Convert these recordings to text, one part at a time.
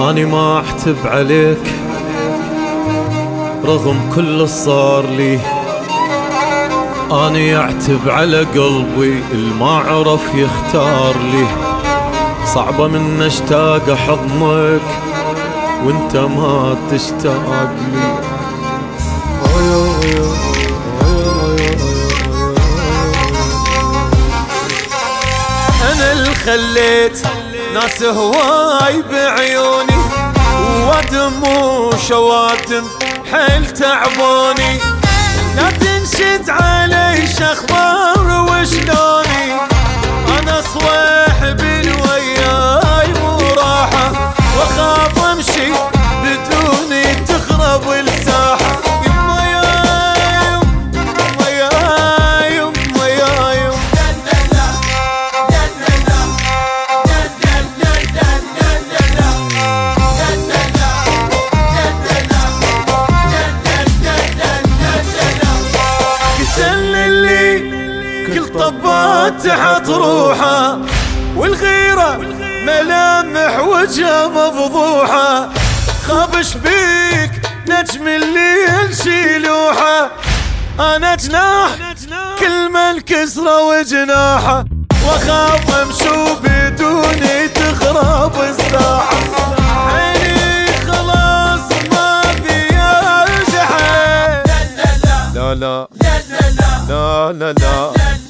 أني ما أحتب عليك. رغم كل صار لي أني أعتب على قلبي الما عرف يختار لي. صعبة من أشتاق حضنك وأنت ما تشتاق لي. أنا اللي خليت ناس هواي بعيوني وادم وشواتم حيل تعبوني. لا تنشد علي شخبار وشلوني طبات تحت روحه والغيرة ملامح وجهه مفضوحة. خابش بيك نجم الليل شيلوحة أنا جناح كل من كسرة وجناحه. واخاف امشو بدوني تخرب ما جحيم لا لا. لا لا لا.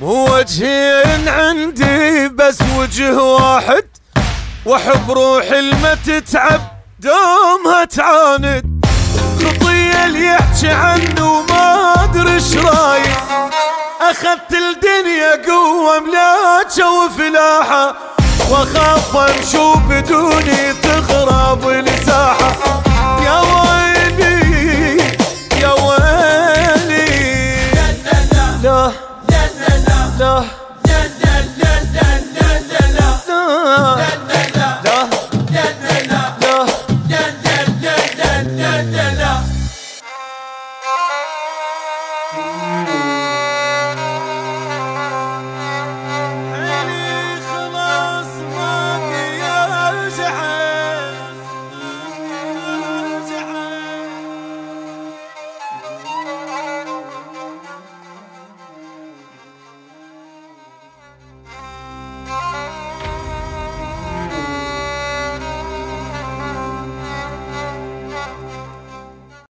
وجهين عندي بس وجه واحد واحب روحي الما تتعب دومها تعاند خطية اللي يحكي عنه ما ادري إيش رايك اخذت الدنيا قوة ملاكة وفلاحة واخاف امشو بدوني تخرب الساحة يا ويلي يا ويلي. لا لا لا لا.